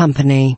company.